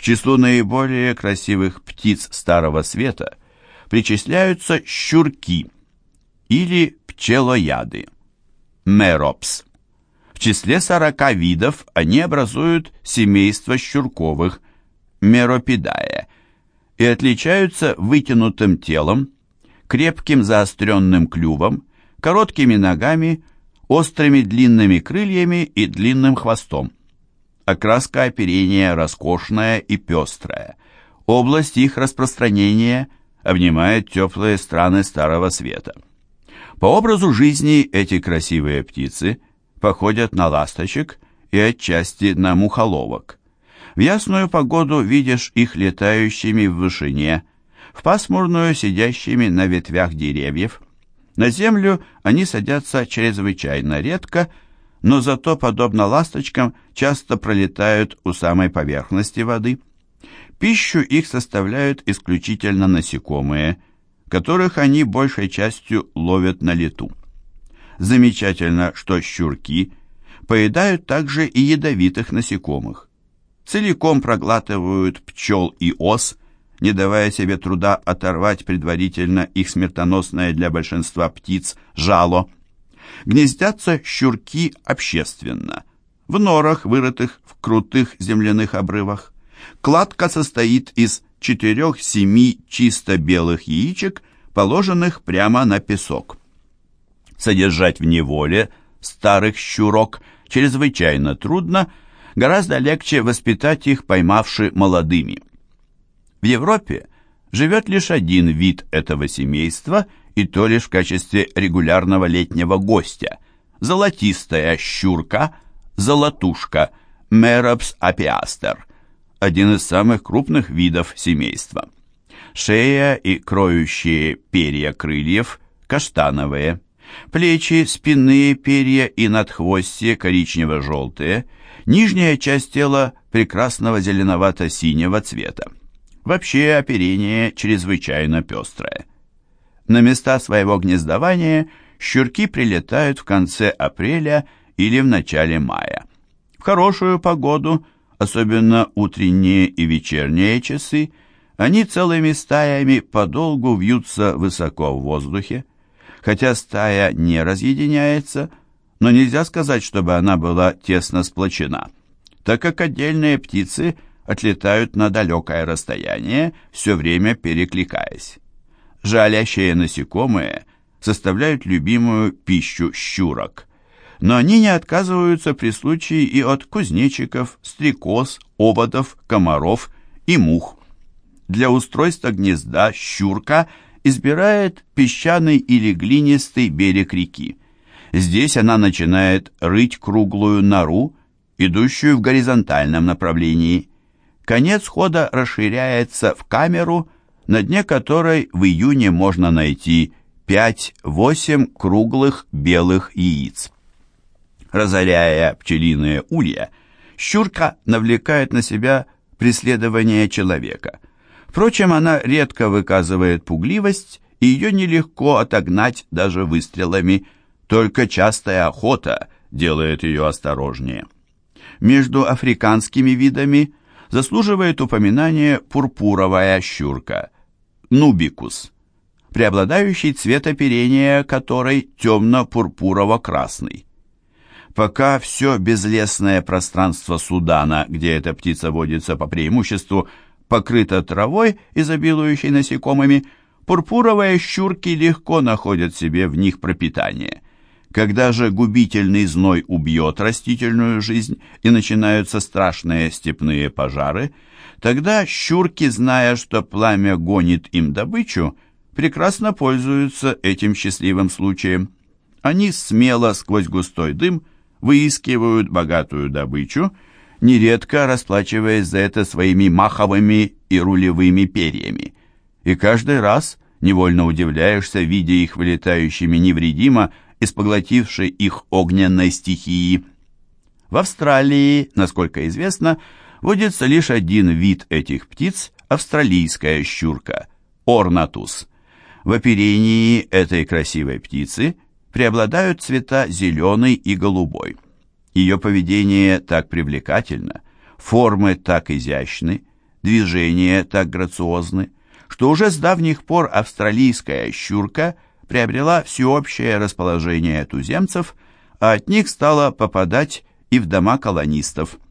К числу наиболее красивых птиц Старого Света причисляются щурки или пчелояды, меропс. В числе 40 видов они образуют семейство щурковых, меропидае, и отличаются вытянутым телом, крепким заостренным клювом, короткими ногами, острыми длинными крыльями и длинным хвостом. Окраска оперения роскошная и пестрая. Область их распространения обнимает теплые страны Старого Света. По образу жизни эти красивые птицы походят на ласточек и отчасти на мухоловок. В ясную погоду видишь их летающими в вышине, в пасмурную сидящими на ветвях деревьев. На землю они садятся чрезвычайно редко, но зато, подобно ласточкам, часто пролетают у самой поверхности воды. Пищу их составляют исключительно насекомые, которых они большей частью ловят на лету. Замечательно, что щурки поедают также и ядовитых насекомых. Целиком проглатывают пчел и ос, не давая себе труда оторвать предварительно их смертоносное для большинства птиц жало – гнездятся щурки общественно, в норах, вырытых в крутых земляных обрывах. Кладка состоит из четырех-семи чисто белых яичек, положенных прямо на песок. Содержать в неволе старых щурок чрезвычайно трудно, гораздо легче воспитать их, поймавши молодыми. В Европе живет лишь один вид этого семейства – и то лишь в качестве регулярного летнего гостя. Золотистая щурка, золотушка, Меропс апиастер, один из самых крупных видов семейства. Шея и кроющие перья крыльев каштановые, плечи, спинные перья и надхвостье коричнево-желтые, нижняя часть тела прекрасного зеленовато-синего цвета. Вообще оперение чрезвычайно пестрое. На места своего гнездования щурки прилетают в конце апреля или в начале мая. В хорошую погоду, особенно утренние и вечерние часы, они целыми стаями подолгу вьются высоко в воздухе. Хотя стая не разъединяется, но нельзя сказать, чтобы она была тесно сплочена, так как отдельные птицы отлетают на далекое расстояние, все время перекликаясь жалящие насекомые составляют любимую пищу щурок. Но они не отказываются при случае и от кузнечиков, стрекоз, ободов, комаров и мух. Для устройства гнезда щурка избирает песчаный или глинистый берег реки. Здесь она начинает рыть круглую нору, идущую в горизонтальном направлении. Конец хода расширяется в камеру – на дне которой в июне можно найти 5-8 круглых белых яиц. Разоряя пчелиные улья, щурка навлекает на себя преследование человека. Впрочем, она редко выказывает пугливость, и ее нелегко отогнать даже выстрелами, только частая охота делает ее осторожнее. Между африканскими видами заслуживает упоминания пурпуровая щурка – нубикус, преобладающий цвет оперения которой темно-пурпурово-красный. Пока все безлесное пространство Судана, где эта птица водится по преимуществу, покрыто травой, изобилующей насекомыми, пурпуровые щурки легко находят себе в них пропитание. Когда же губительный зной убьет растительную жизнь и начинаются страшные степные пожары – Тогда щурки, зная, что пламя гонит им добычу, прекрасно пользуются этим счастливым случаем. Они смело сквозь густой дым выискивают богатую добычу, нередко расплачиваясь за это своими маховыми и рулевыми перьями. И каждый раз невольно удивляешься, видя их вылетающими невредимо из поглотившей их огненной стихии. В Австралии, насколько известно, водится лишь один вид этих птиц – австралийская щурка – орнатус. В оперении этой красивой птицы преобладают цвета зеленый и голубой. Ее поведение так привлекательно, формы так изящны, движения так грациозны, что уже с давних пор австралийская щурка приобрела всеобщее расположение туземцев, а от них стала попадать и в дома колонистов –